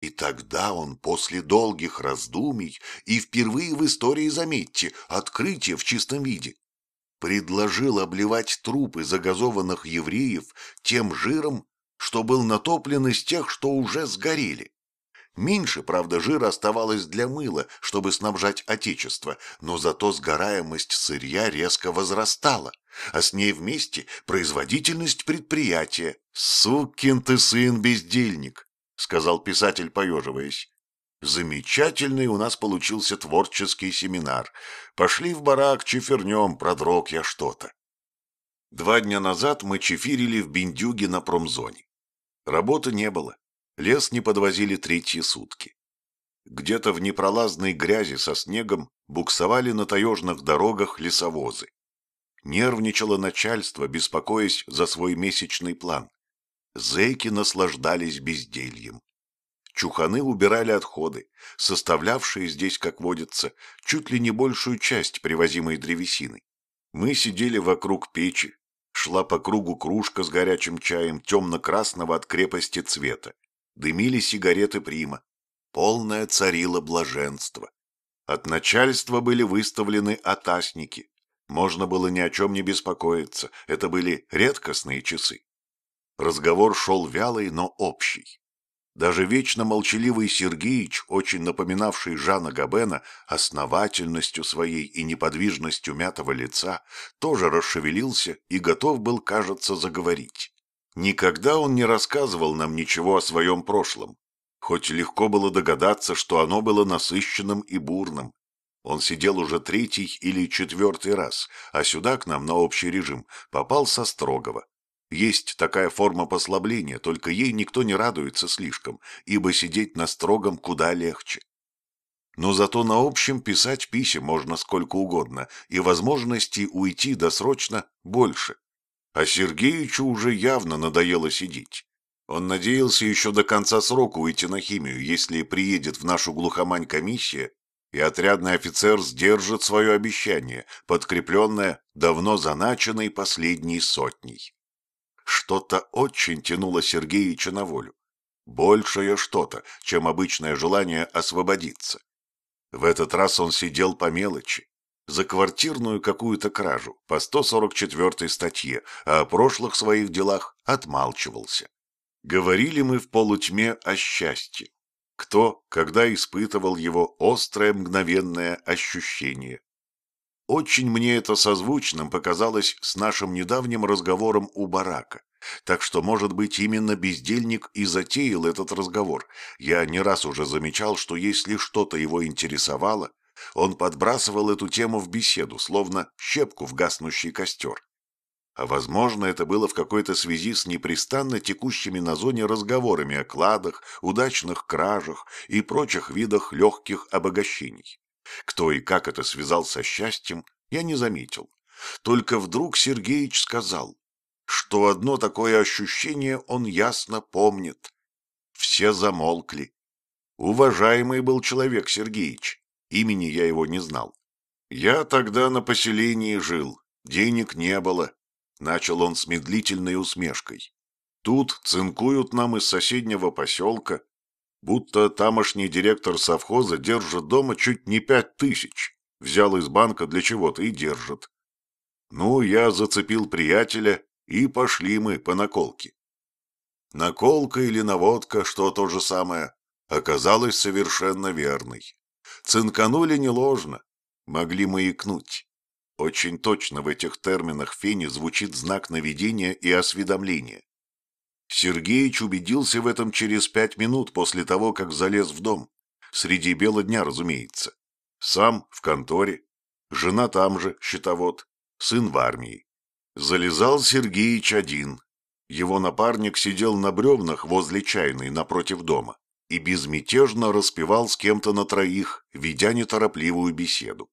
И тогда он после долгих раздумий и впервые в истории, заметьте, открытие в чистом виде, предложил обливать трупы загазованных евреев тем жиром, что был натоплен из тех, что уже сгорели. Меньше, правда, жира оставалось для мыла, чтобы снабжать отечество, но зато сгораемость сырья резко возрастала, а с ней вместе производительность предприятия. «Сукин ты сын, бездельник!» — сказал писатель, поеживаясь. Замечательный у нас получился творческий семинар. Пошли в барак, чефернем, продрог я что-то. Два дня назад мы чефирили в Биндюге на промзоне. Работы не было. Лес не подвозили третьи сутки. Где-то в непролазной грязи со снегом буксовали на таежных дорогах лесовозы. Нервничало начальство, беспокоясь за свой месячный план. Зэки наслаждались бездельем. Чуханы убирали отходы, составлявшие здесь, как водится, чуть ли не большую часть привозимой древесины. Мы сидели вокруг печи, шла по кругу кружка с горячим чаем темно-красного от крепости цвета, дымили сигареты прима, полное царило блаженство. От начальства были выставлены атасники, можно было ни о чем не беспокоиться, это были редкостные часы. Разговор шел вялый, но общий. Даже вечно молчаливый Сергеич, очень напоминавший Жана Габена основательностью своей и неподвижностью мятого лица, тоже расшевелился и готов был, кажется, заговорить. Никогда он не рассказывал нам ничего о своем прошлом, хоть легко было догадаться, что оно было насыщенным и бурным. Он сидел уже третий или четвертый раз, а сюда к нам на общий режим попал со строгого. Есть такая форма послабления, только ей никто не радуется слишком, ибо сидеть на строгом куда легче. Но зато на общем писать писем можно сколько угодно, и возможностей уйти досрочно больше. А Сергеичу уже явно надоело сидеть. Он надеялся еще до конца срока уйти на химию, если приедет в нашу глухомань комиссия, и отрядный офицер сдержит свое обещание, подкрепленное давно заначенной последней сотней. Что-то очень тянуло Сергеича на волю. Большее что-то, чем обычное желание освободиться. В этот раз он сидел по мелочи, за квартирную какую-то кражу по 144 статье, а о прошлых своих делах отмалчивался. Говорили мы в полутьме о счастье. Кто, когда испытывал его острое мгновенное ощущение. Очень мне это созвучным показалось с нашим недавним разговором у барака. Так что, может быть, именно бездельник и затеял этот разговор. Я не раз уже замечал, что если что-то его интересовало, он подбрасывал эту тему в беседу, словно щепку в гаснущий костер. А возможно, это было в какой-то связи с непрестанно текущими на зоне разговорами о кладах, удачных кражах и прочих видах легких обогащений. Кто и как это связал со счастьем, я не заметил. Только вдруг Сергеич сказал, что одно такое ощущение он ясно помнит. Все замолкли. Уважаемый был человек Сергеич, имени я его не знал. Я тогда на поселении жил, денег не было, начал он с медлительной усмешкой. Тут цинкуют нам из соседнего поселка, будто тамошний директор совхоза держит дома чуть не пять тысяч. Взял из банка для чего-то и держит. Ну, я зацепил приятеля, и пошли мы по наколке. Наколка или наводка, что то же самое, оказалась совершенно верной. Цинканули не ложно, могли маякнуть. Очень точно в этих терминах Фени звучит знак наведения и осведомления. Сергеич убедился в этом через пять минут после того, как залез в дом. Среди бела дня, разумеется. Сам в конторе, жена там же, счетовод, сын в армии. Залезал Сергеич один. Его напарник сидел на бревнах возле чайной напротив дома и безмятежно распевал с кем-то на троих, ведя неторопливую беседу.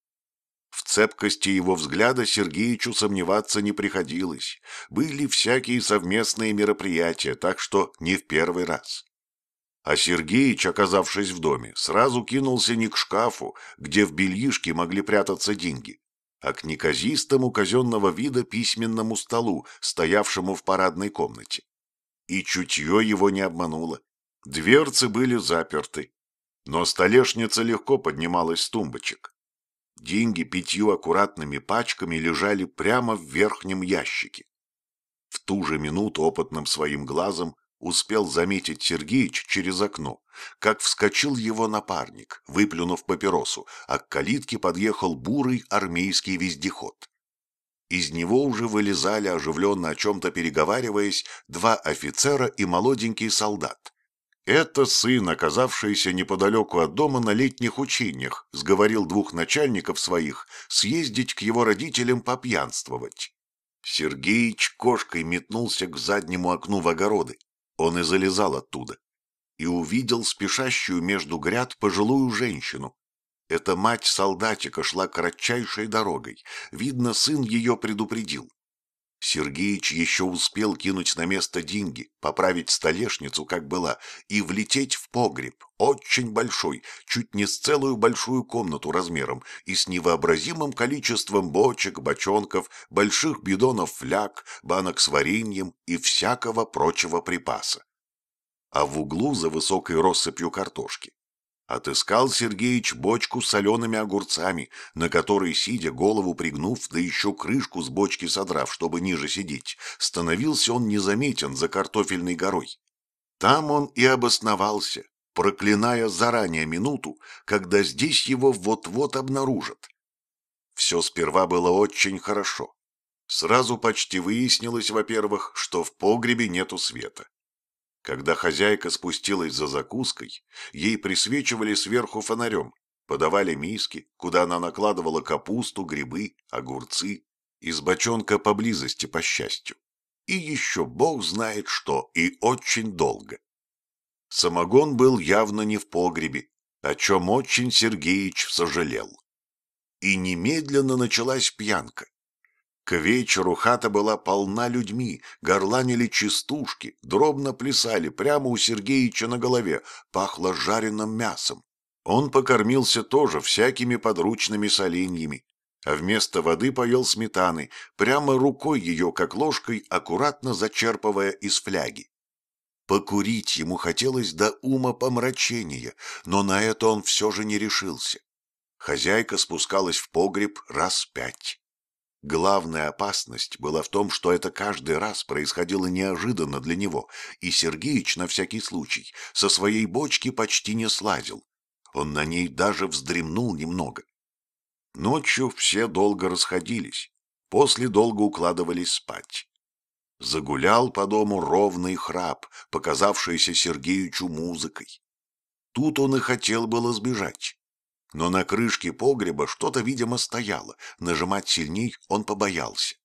В цепкости его взгляда Сергеичу сомневаться не приходилось. Были всякие совместные мероприятия, так что не в первый раз. А Сергеич, оказавшись в доме, сразу кинулся не к шкафу, где в бельишке могли прятаться деньги, а к неказистому казенного вида письменному столу, стоявшему в парадной комнате. И чутье его не обмануло. Дверцы были заперты, но столешница легко поднималась с тумбочек. Деньги пятью аккуратными пачками лежали прямо в верхнем ящике. В ту же минуту опытным своим глазом успел заметить Сергеич через окно, как вскочил его напарник, выплюнув папиросу, а к калитке подъехал бурый армейский вездеход. Из него уже вылезали, оживленно о чем-то переговариваясь, два офицера и молоденький солдат. Это сын, оказавшийся неподалеку от дома на летних учениях, сговорил двух начальников своих съездить к его родителям попьянствовать. Сергеич кошкой метнулся к заднему окну в огороды. Он и залезал оттуда. И увидел спешащую между гряд пожилую женщину. Эта мать солдатика шла кратчайшей дорогой. Видно, сын ее предупредил. Сергеич еще успел кинуть на место деньги, поправить столешницу, как была, и влететь в погреб, очень большой, чуть не с целую большую комнату размером и с невообразимым количеством бочек, бочонков, больших бидонов фляг, банок с вареньем и всякого прочего припаса. А в углу за высокой россыпью картошки Отыскал Сергеич бочку с солеными огурцами, на которой, сидя, голову пригнув, да еще крышку с бочки содрав, чтобы ниже сидеть, становился он незаметен за картофельной горой. Там он и обосновался, проклиная заранее минуту, когда здесь его вот-вот обнаружат. Все сперва было очень хорошо. Сразу почти выяснилось, во-первых, что в погребе нету света. Когда хозяйка спустилась за закуской, ей присвечивали сверху фонарем, подавали миски, куда она накладывала капусту, грибы, огурцы, из бочонка поблизости, по счастью. И еще бог знает что, и очень долго. Самогон был явно не в погребе, о чем очень Сергеич сожалел. И немедленно началась пьянка. К вечеру хата была полна людьми, горланили частушки, дробно плясали прямо у Сергеича на голове, пахло жареным мясом. Он покормился тоже всякими подручными соленьями, а вместо воды поел сметаны, прямо рукой ее, как ложкой, аккуратно зачерпывая из фляги. Покурить ему хотелось до ума помрачения, но на это он все же не решился. Хозяйка спускалась в погреб раз пять. Главная опасность была в том, что это каждый раз происходило неожиданно для него, и Сергеич, на всякий случай, со своей бочки почти не слазил. Он на ней даже вздремнул немного. Ночью все долго расходились, после долго укладывались спать. Загулял по дому ровный храп, показавшийся Сергеичу музыкой. Тут он и хотел было сбежать. Но на крышке погреба что-то, видимо, стояло, нажимать сильней он побоялся.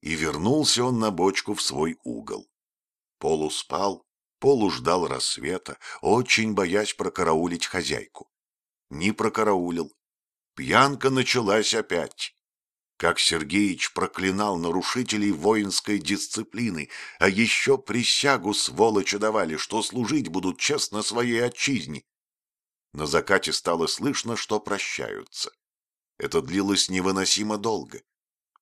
И вернулся он на бочку в свой угол. Полу спал, Полу ждал рассвета, очень боясь прокараулить хозяйку. Не прокараулил. Пьянка началась опять. Как Сергеич проклинал нарушителей воинской дисциплины, а еще присягу сволочи давали, что служить будут честно своей отчизне. На закате стало слышно, что прощаются. Это длилось невыносимо долго.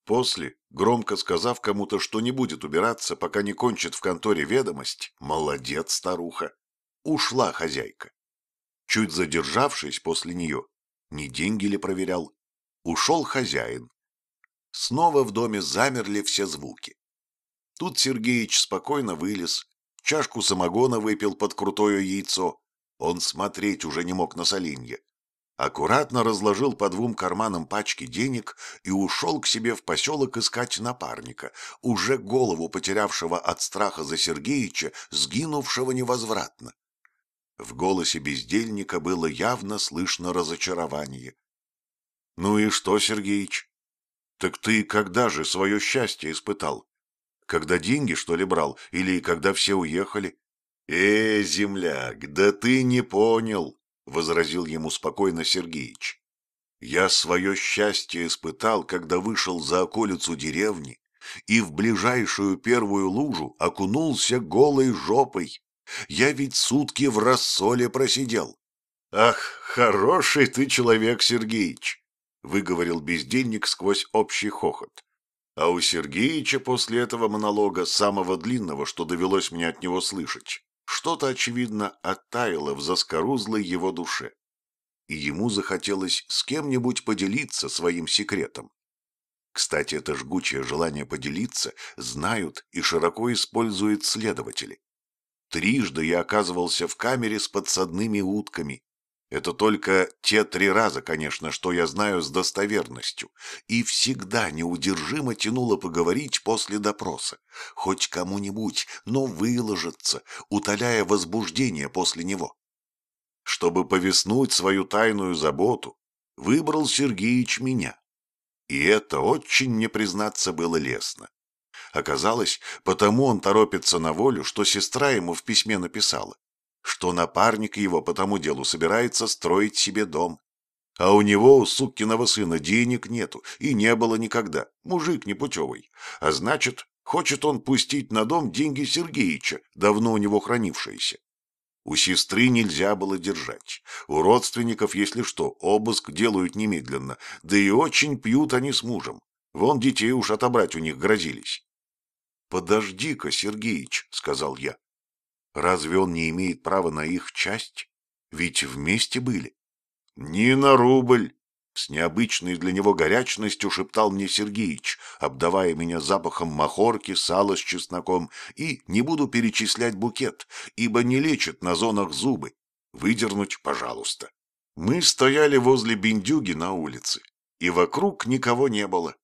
После, громко сказав кому-то, что не будет убираться, пока не кончит в конторе ведомость, молодец старуха, ушла хозяйка. Чуть задержавшись после нее, не деньги ли проверял, ушел хозяин. Снова в доме замерли все звуки. Тут Сергеич спокойно вылез, чашку самогона выпил под крутое яйцо, он смотреть уже не мог на соленье. Аккуратно разложил по двум карманам пачки денег и ушел к себе в поселок искать напарника, уже голову потерявшего от страха за Сергеича, сгинувшего невозвратно. В голосе бездельника было явно слышно разочарование. — Ну и что, Сергеич? Так ты когда же свое счастье испытал? Когда деньги, что ли, брал, или когда все уехали? «Э, земляк, да ты не понял», — возразил ему спокойно Сергеич. «Я свое счастье испытал, когда вышел за околицу деревни и в ближайшую первую лужу окунулся голой жопой. Я ведь сутки в рассоле просидел». «Ах, хороший ты человек, Сергеич!» — выговорил бездельник сквозь общий хохот. А у Сергеича после этого монолога, самого длинного, что довелось мне от него слышать, что-то, очевидно, оттаяло в заскорузлой его душе, и ему захотелось с кем-нибудь поделиться своим секретом. Кстати, это жгучее желание поделиться знают и широко используют следователи. Трижды я оказывался в камере с подсадными утками. Это только те три раза, конечно, что я знаю с достоверностью. И всегда неудержимо тянуло поговорить после допроса. Хоть кому-нибудь, но выложиться, утоляя возбуждение после него. Чтобы повеснуть свою тайную заботу, выбрал Сергеич меня. И это очень, мне признаться, было лестно. Оказалось, потому он торопится на волю, что сестра ему в письме написала, что напарник его по тому делу собирается строить себе дом. А у него, у суккиного сына, денег нету, и не было никогда, мужик непутевый. А значит, хочет он пустить на дом деньги Сергеича, давно у него хранившиеся. У сестры нельзя было держать. У родственников, если что, обыск делают немедленно, да и очень пьют они с мужем. Вон детей уж отобрать у них грозились. «Подожди-ка, Сергеич», — сказал я. «Разве он не имеет права на их часть? Ведь вместе были». «Не на рубль», с необычной для него горячностью шептал мне Сергеич, обдавая меня запахом махорки, сала с чесноком, и не буду перечислять букет, ибо не лечит на зонах зубы. Выдернуть, пожалуйста. Мы стояли возле бендюги на улице, и вокруг никого не было.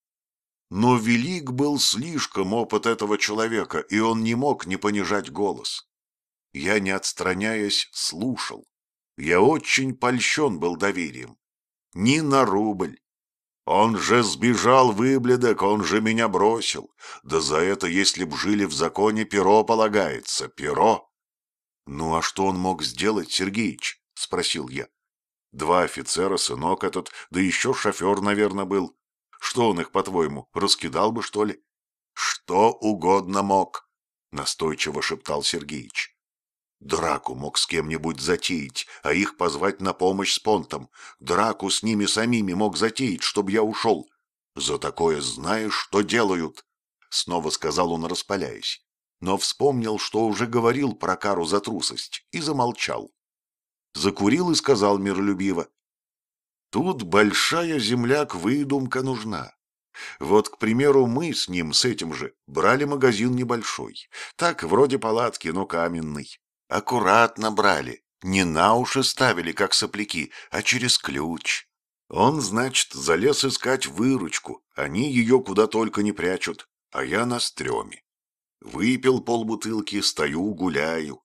Но велик был слишком опыт этого человека, и он не мог не понижать голос. Я, не отстраняясь, слушал. Я очень польщен был доверием ни на рубль. Он же сбежал выбледок, он же меня бросил. Да за это, если б жили в законе, перо полагается, перо. Ну а что он мог сделать, Сергеич? — спросил я. Два офицера, сынок этот, да еще шофер, наверное, был. Что он их, по-твоему, раскидал бы, что ли? Что угодно мог, — настойчиво шептал Сергеич. Драку мог с кем-нибудь затеять, а их позвать на помощь с понтом. Драку с ними самими мог затеять, чтобы я ушел. За такое знаешь, что делают? Снова сказал он, распаляясь. Но вспомнил, что уже говорил про кару за трусость, и замолчал. Закурил и сказал миролюбиво. Тут большая земляк выдумка нужна. Вот, к примеру, мы с ним, с этим же, брали магазин небольшой. Так, вроде палатки, но каменный. Аккуратно брали, не на уши ставили, как сопляки, а через ключ. Он, значит, залез искать выручку, они ее куда только не прячут, а я на стреме. Выпил полбутылки, стою, гуляю.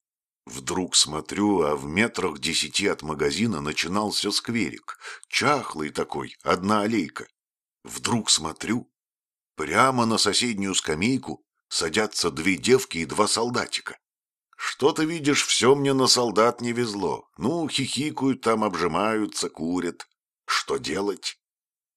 Вдруг смотрю, а в метрах десяти от магазина начинался скверик, чахлый такой, одна аллейка. Вдруг смотрю, прямо на соседнюю скамейку садятся две девки и два солдатика. Что-то, видишь, все мне на солдат не везло. Ну, хихикают там, обжимаются, курят. Что делать?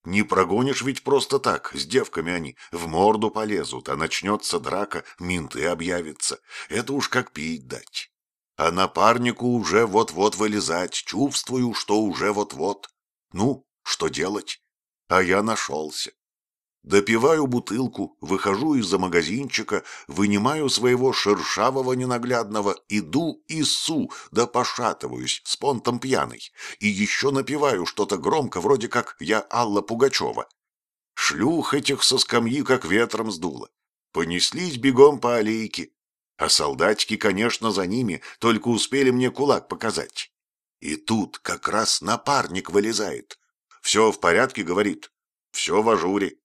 Не прогонишь ведь просто так, с девками они в морду полезут, а начнется драка, менты объявятся. Это уж как пить дать. А напарнику уже вот-вот вылезать, чувствую, что уже вот-вот. Ну, что делать? А я нашелся. Допиваю бутылку, выхожу из-за магазинчика, вынимаю своего шершавого ненаглядного, иду и су, да пошатываюсь, с понтом пьяный, и еще напиваю что-то громко, вроде как я Алла Пугачева. Шлюх этих со скамьи как ветром сдуло. Понеслись бегом по аллейке, а солдатики, конечно, за ними, только успели мне кулак показать. И тут как раз напарник вылезает. «Все в порядке», — говорит. «Все в ажуре».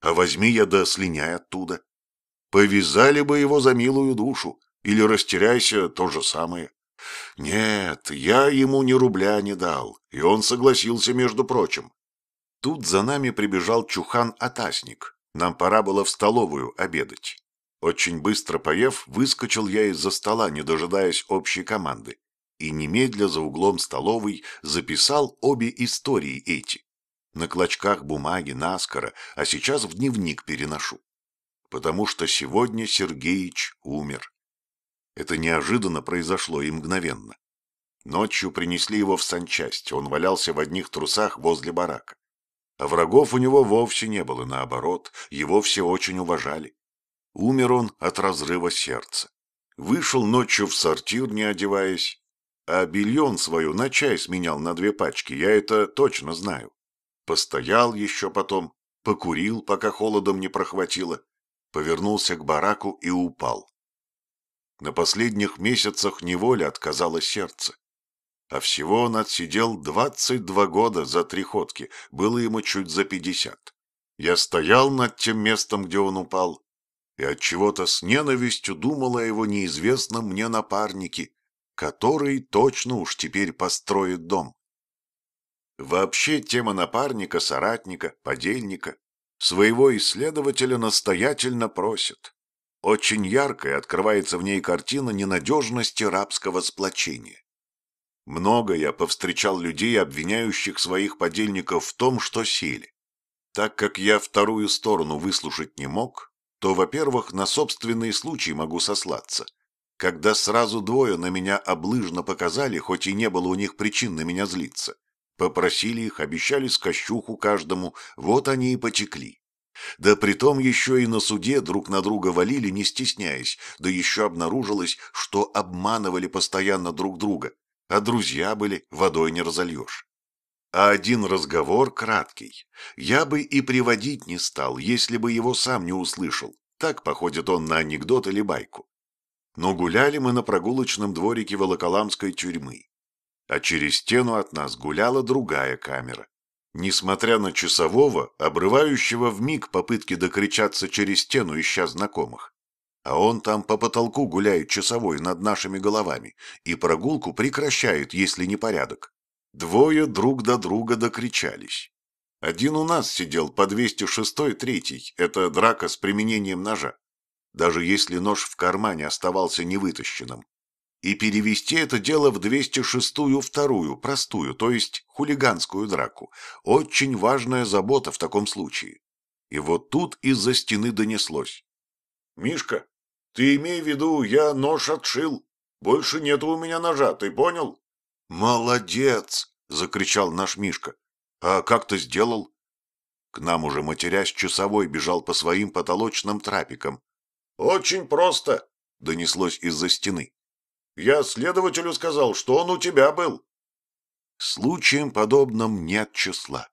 А возьми я да слиняй оттуда. Повязали бы его за милую душу, или растеряйся, то же самое. Нет, я ему ни рубля не дал, и он согласился, между прочим. Тут за нами прибежал чухан-атасник. Нам пора было в столовую обедать. Очень быстро поев, выскочил я из-за стола, не дожидаясь общей команды, и немедля за углом столовой записал обе истории эти на клочках бумаги, наскоро, а сейчас в дневник переношу. Потому что сегодня Сергеич умер. Это неожиданно произошло и мгновенно. Ночью принесли его в санчасть, он валялся в одних трусах возле барака. А врагов у него вовсе не было, наоборот, его все очень уважали. Умер он от разрыва сердца. Вышел ночью в сортир, не одеваясь, а бельон свою на чай сменял на две пачки, я это точно знаю. Постоял еще потом, покурил, пока холодом не прохватило, повернулся к бараку и упал. На последних месяцах неволя отказало сердце. А всего он отсидел двадцать два года за три ходки, было ему чуть за пятьдесят. Я стоял над тем местом, где он упал, и от чего то с ненавистью думал о его неизвестном мне напарнике, который точно уж теперь построит дом. Вообще тема напарника, соратника, подельника своего исследователя настоятельно просит. Очень яркая открывается в ней картина ненадежности рабского сплочения. Много я повстречал людей, обвиняющих своих подельников в том, что сели. Так как я вторую сторону выслушать не мог, то, во-первых, на собственный случай могу сослаться. Когда сразу двое на меня облыжно показали, хоть и не было у них причин на меня злиться. Попросили их, обещали скощуху каждому, вот они и потекли. Да притом еще и на суде друг на друга валили, не стесняясь, да еще обнаружилось, что обманывали постоянно друг друга, а друзья были, водой не разольешь. А один разговор краткий. Я бы и приводить не стал, если бы его сам не услышал. Так походит он на анекдот или байку. Но гуляли мы на прогулочном дворике Волоколамской тюрьмы. А через стену от нас гуляла другая камера. Несмотря на часового, обрывающего в миг попытки докричаться через стену, ища знакомых. А он там по потолку гуляет часовой над нашими головами и прогулку прекращает, если не порядок. Двое друг до друга докричались. Один у нас сидел по 206-й третий, это драка с применением ножа, даже если нож в кармане оставался невытащенным. И перевести это дело в 206-ю вторую, простую, то есть хулиганскую драку. Очень важная забота в таком случае. И вот тут из-за стены донеслось. «Мишка, ты имей в виду, я нож отшил. Больше нет у меня ножа, ты понял?» «Молодец!» — закричал наш Мишка. «А как ты сделал?» К нам уже матерясь часовой бежал по своим потолочным трапикам. «Очень просто!» — донеслось из-за стены. «Я следователю сказал, что он у тебя был». Случаем подобным нет числа.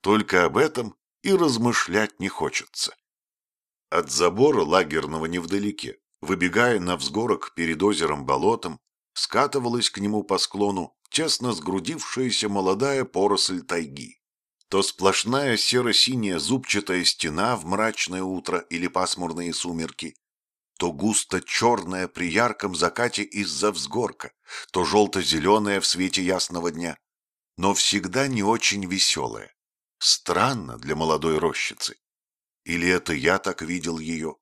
Только об этом и размышлять не хочется. От забора лагерного невдалеке, выбегая на взгорок перед озером-болотом, скатывалась к нему по склону тесно сгрудившаяся молодая поросль тайги. То сплошная серо-синяя зубчатая стена в мрачное утро или пасмурные сумерки, то густо черная при ярком закате из-за взгорка, то желто-зеленая в свете ясного дня, но всегда не очень веселая. Странно для молодой рощицы. Или это я так видел ее,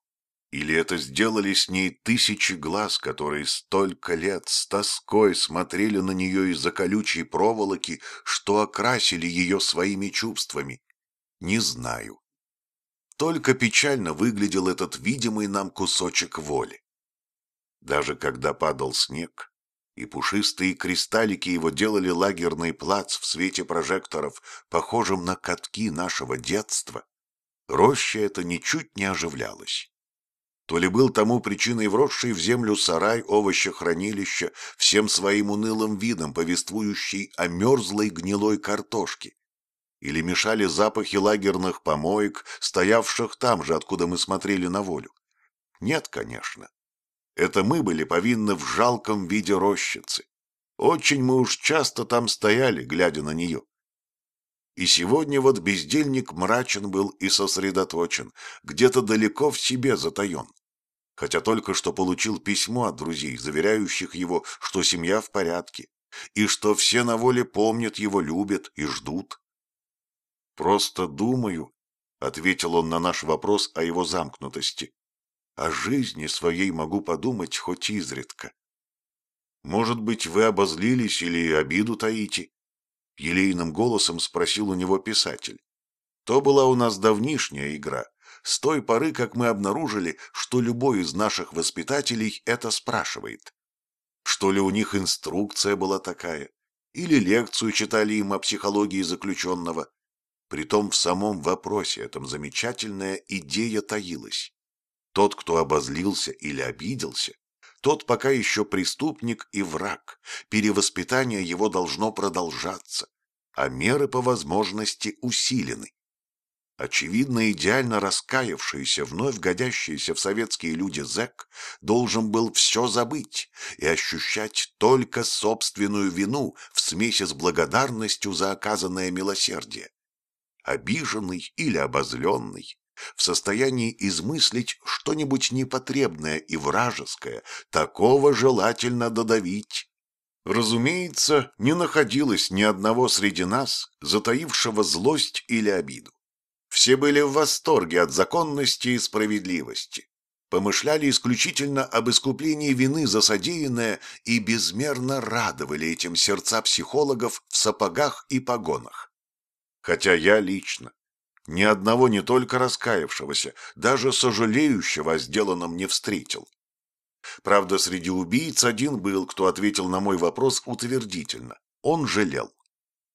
или это сделали с ней тысячи глаз, которые столько лет с тоской смотрели на нее из-за колючей проволоки, что окрасили ее своими чувствами? Не знаю. Только печально выглядел этот видимый нам кусочек воли. Даже когда падал снег, и пушистые кристаллики его делали лагерный плац в свете прожекторов, похожим на катки нашего детства, роща эта ничуть не оживлялась то ли был тому причиной вросший в землю сарай овощехранилища, всем своим унылым видом повествующий о мерзлой гнилой картошке, или мешали запахи лагерных помоек, стоявших там же, откуда мы смотрели на волю. Нет, конечно. Это мы были повинны в жалком виде рощицы. Очень мы уж часто там стояли, глядя на нее. И сегодня вот бездельник мрачен был и сосредоточен, где-то далеко в себе затаен хотя только что получил письмо от друзей, заверяющих его, что семья в порядке, и что все на воле помнят его, любят и ждут. «Просто думаю», — ответил он на наш вопрос о его замкнутости, «о жизни своей могу подумать хоть изредка. Может быть, вы обозлились или обиду таите?» Елейным голосом спросил у него писатель. То была у нас давнишняя игра, с той поры, как мы обнаружили, что любой из наших воспитателей это спрашивает. Что ли у них инструкция была такая? Или лекцию читали им о психологии заключенного? Притом в самом вопросе этом замечательная идея таилась. Тот, кто обозлился или обиделся, тот пока еще преступник и враг. Перевоспитание его должно продолжаться, а меры по возможности усилены. Очевидно, идеально раскаявшийся, вновь годящийся в советские люди зэк должен был все забыть и ощущать только собственную вину в смеси с благодарностью за оказанное милосердие. Обиженный или обозленный, в состоянии измыслить что-нибудь непотребное и вражеское, такого желательно додавить. Разумеется, не находилось ни одного среди нас, затаившего злость или обиду. Все были в восторге от законности и справедливости, помышляли исключительно об искуплении вины за содеянное и безмерно радовали этим сердца психологов в сапогах и погонах. Хотя я лично ни одного не только раскаявшегося, даже сожалеющего о сделанном не встретил. Правда, среди убийц один был, кто ответил на мой вопрос утвердительно. Он жалел.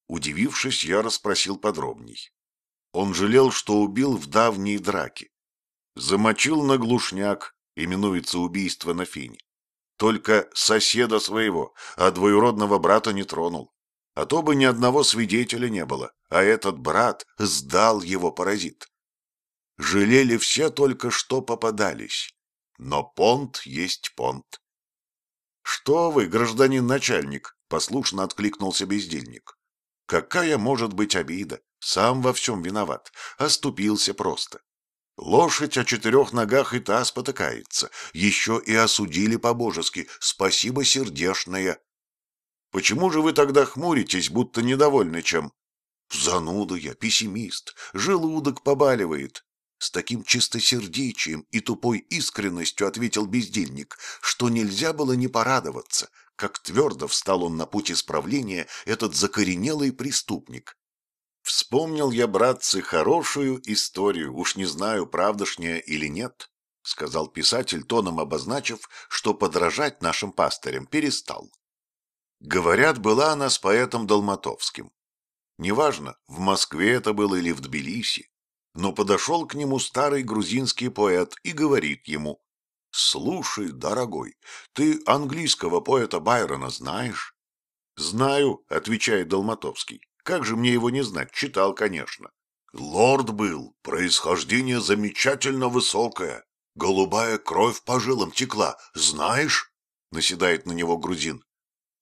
Удивившись, я расспросил подробней. Он жалел, что убил в давней драке. Замочил на глушняк, именуется убийство на фине. Только соседа своего, а двоюродного брата не тронул. А то бы ни одного свидетеля не было, а этот брат сдал его паразит. Жалели все только, что попадались. Но понт есть понт. «Что вы, гражданин начальник?» — послушно откликнулся бездельник. «Какая может быть обида? Сам во всем виноват. Оступился просто. Лошадь о четырех ногах и та спотыкается. Еще и осудили по-божески. Спасибо сердешное. Почему же вы тогда хмуритесь, будто недовольны чем? Зануда я, пессимист. Желудок побаливает. С таким чистосердечием и тупой искренностью ответил бездельник, что нельзя было не порадоваться, как твердо встал он на путь исправления этот закоренелый преступник. Вспомнил я, братцы, хорошую историю, уж не знаю, правдошняя или нет, — сказал писатель, тоном обозначив, что подражать нашим пастырям перестал. Говорят, была она с поэтом Долматовским. Неважно, в Москве это было или в Тбилиси, но подошел к нему старый грузинский поэт и говорит ему, «Слушай, дорогой, ты английского поэта Байрона знаешь?» «Знаю», — отвечает Долматовский. Как же мне его не знать? Читал, конечно. Лорд был, происхождение замечательно высокое. Голубая кровь по жилам текла, знаешь? Наседает на него грузин.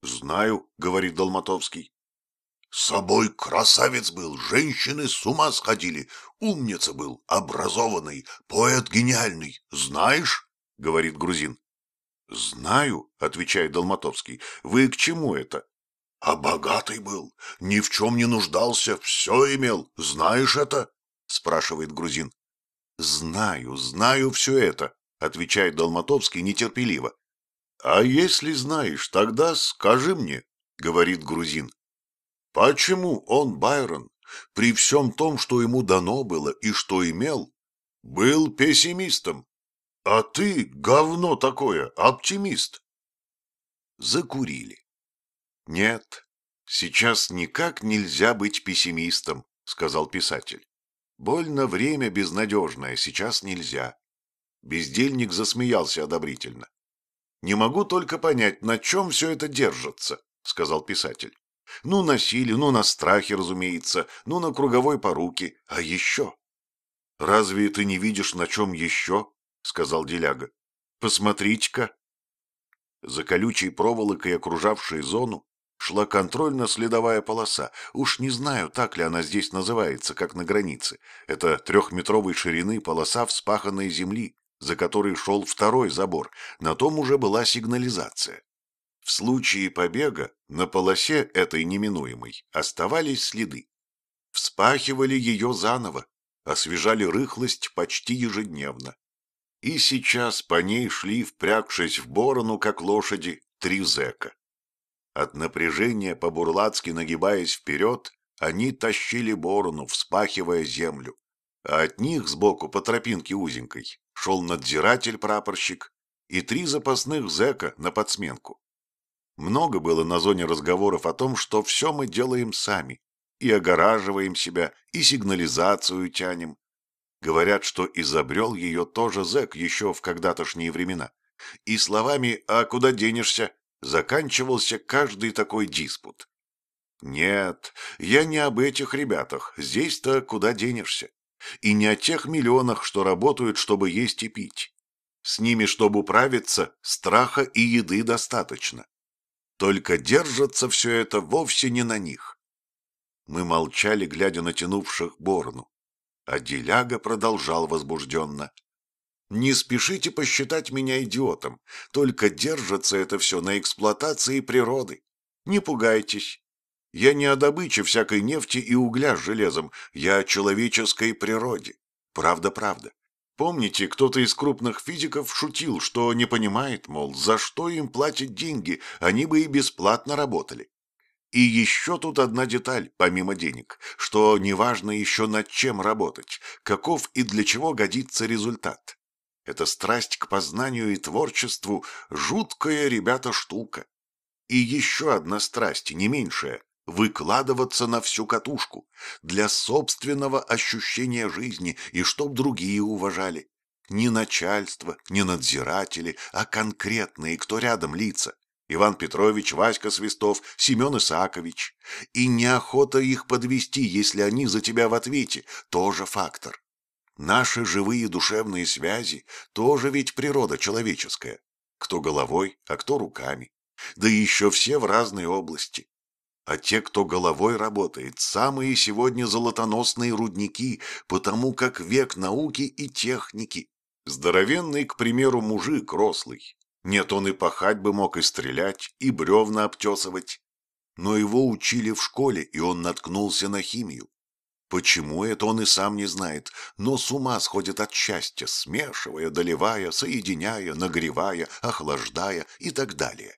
Знаю, говорит Долматовский. Собой красавец был, женщины с ума сходили, умница был, образованный, поэт гениальный, знаешь? Говорит грузин. Знаю, отвечает Долматовский. Вы к чему это? А богатый был, ни в чем не нуждался, все имел. Знаешь это? Спрашивает грузин. Знаю, знаю все это, отвечает Долматовский нетерпеливо. А если знаешь, тогда скажи мне, говорит грузин. Почему он, Байрон, при всем том, что ему дано было и что имел, был пессимистом? А ты, говно такое, оптимист. Закурили. «Нет, сейчас никак нельзя быть пессимистом», — сказал писатель. «Больно время безнадежное, сейчас нельзя». Бездельник засмеялся одобрительно. «Не могу только понять, на чем все это держится», — сказал писатель. «Ну, на силе, ну, на страхе, разумеется, ну, на круговой поруке, а еще». «Разве ты не видишь, на чем еще?» — сказал Деляга. «Посмотрите-ка». За колючей проволокой, окружавшей зону, шла контрольно-следовая полоса. Уж не знаю, так ли она здесь называется, как на границе. Это трехметровой ширины полоса вспаханной земли, за которой шел второй забор. На том уже была сигнализация. В случае побега на полосе этой неминуемой оставались следы. Вспахивали ее заново, освежали рыхлость почти ежедневно. И сейчас по ней шли, впрягшись в борону, как лошади, три зэка. От напряжения, по-бурлацки нагибаясь вперед, они тащили борону, вспахивая землю. А от них сбоку по тропинке узенькой шел надзиратель-прапорщик и три запасных зэка на подсменку. Много было на зоне разговоров о том, что все мы делаем сами, и огораживаем себя, и сигнализацию тянем. Говорят, что изобрел ее тоже зэк еще в когда-тошние времена, И словами «а куда денешься?» заканчивался каждый такой диспут. Нет, я не об этих ребятах, здесь-то куда денешься. И не о тех миллионах, что работают, чтобы есть и пить. С ними, чтобы управиться, страха и еды достаточно. Только держится все это вовсе не на них. Мы молчали, глядя на тянувших Борну. А Деляга продолжал возбужденно. «Не спешите посчитать меня идиотом, только держится это все на эксплуатации природы. Не пугайтесь. Я не о добыче всякой нефти и угля с железом, я о человеческой природе. Правда-правда. Помните, кто-то из крупных физиков шутил, что не понимает, мол, за что им платят деньги, они бы и бесплатно работали. И еще тут одна деталь, помимо денег, что неважно еще над чем работать, каков и для чего годится результат. Эта страсть к познанию и творчеству – жуткая, ребята, штука. И еще одна страсть, не меньшая – выкладываться на всю катушку, для собственного ощущения жизни и чтоб другие уважали. Не начальство, не надзиратели, а конкретные, кто рядом лица. Иван Петрович, Васька Свистов, Семен Исаакович. И неохота их подвести, если они за тебя в ответе, тоже фактор. Наши живые душевные связи тоже ведь природа человеческая. Кто головой, а кто руками. Да еще все в разной области. А те, кто головой работает, самые сегодня золотоносные рудники, потому как век науки и техники. Здоровенный, к примеру, мужик рослый, нет, он и пахать бы мог, и стрелять, и бревна обтесывать. Но его учили в школе, и он наткнулся на химию. Почему это он и сам не знает, но с ума сходит от счастья, смешивая, доливая, соединяя, нагревая, охлаждая и так далее.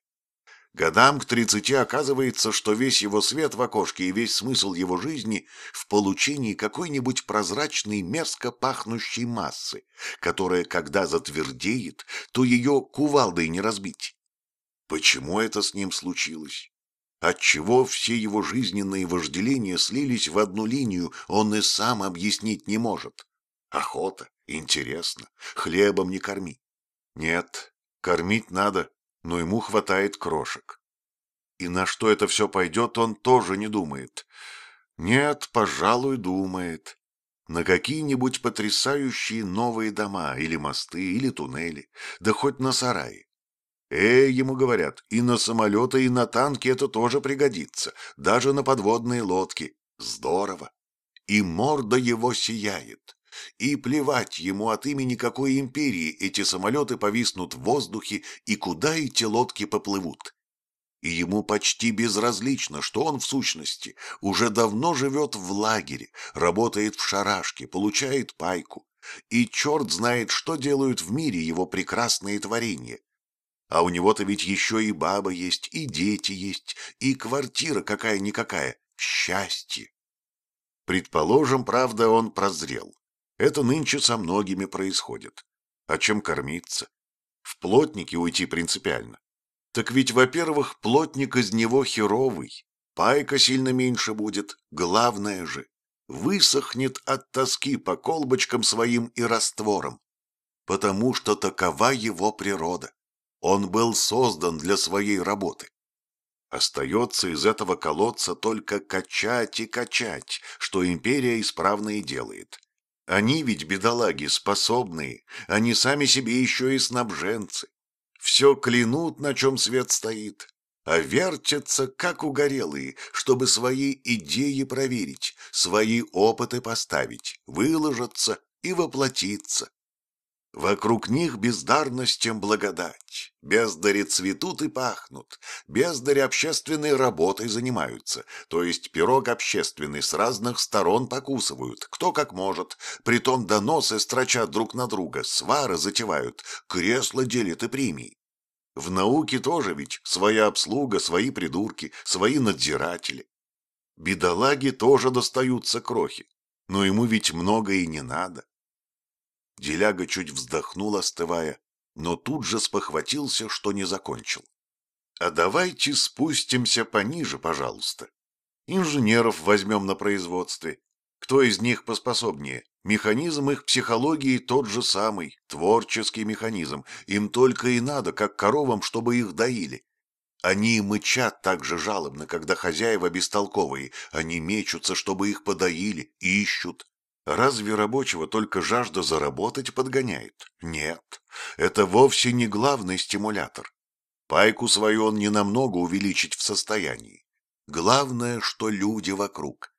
Годам к тридцати оказывается, что весь его свет в окошке и весь смысл его жизни в получении какой-нибудь прозрачной мерзко пахнущей массы, которая, когда затвердеет, то ее кувалдой не разбить. Почему это с ним случилось? Отчего все его жизненные вожделения слились в одну линию, он и сам объяснить не может. Охота, интересно, хлебом не корми. Нет, кормить надо, но ему хватает крошек. И на что это все пойдет, он тоже не думает. Нет, пожалуй, думает. На какие-нибудь потрясающие новые дома, или мосты, или туннели, да хоть на сараи. Эй, ему говорят, и на самолеты, и на танки это тоже пригодится, даже на подводные лодки. Здорово. И морда его сияет. И плевать ему от имени какой империи эти самолеты повиснут в воздухе и куда эти лодки поплывут. И ему почти безразлично, что он в сущности уже давно живет в лагере, работает в шарашке, получает пайку. И черт знает, что делают в мире его прекрасные творения. А у него-то ведь еще и баба есть, и дети есть, и квартира какая-никакая. Счастье. Предположим, правда, он прозрел. Это нынче со многими происходит. А чем кормиться? В плотники уйти принципиально. Так ведь, во-первых, плотник из него херовый, пайка сильно меньше будет, главное же, высохнет от тоски по колбочкам своим и растворам, потому что такова его природа. Он был создан для своей работы. Остается из этого колодца только качать и качать, что империя исправно и делает. Они ведь, бедолаги, способные, они сами себе еще и снабженцы. Все клянут, на чем свет стоит, а вертятся, как угорелые, чтобы свои идеи проверить, свои опыты поставить, выложиться и воплотиться. Вокруг них бездарностям благодать. Бездари цветут и пахнут. Бездари общественной работой занимаются. То есть пирог общественный с разных сторон покусывают, кто как может. Притом доносы строчат друг на друга, свары затевают, кресла делят и премии. В науке тоже ведь своя обслуга, свои придурки, свои надзиратели. Бедолаги тоже достаются крохи, но ему ведь много и не надо. Деляга чуть вздохнул, остывая, но тут же спохватился, что не закончил. «А давайте спустимся пониже, пожалуйста. Инженеров возьмем на производстве. Кто из них поспособнее? Механизм их психологии тот же самый, творческий механизм. Им только и надо, как коровам, чтобы их доили. Они мычат так же жалобно, когда хозяева бестолковые. Они мечутся, чтобы их подоили, ищут. Разве рабочего только жажда заработать подгоняет? Нет, это вовсе не главный стимулятор. Пайку свою он ненамного увеличить в состоянии. Главное, что люди вокруг.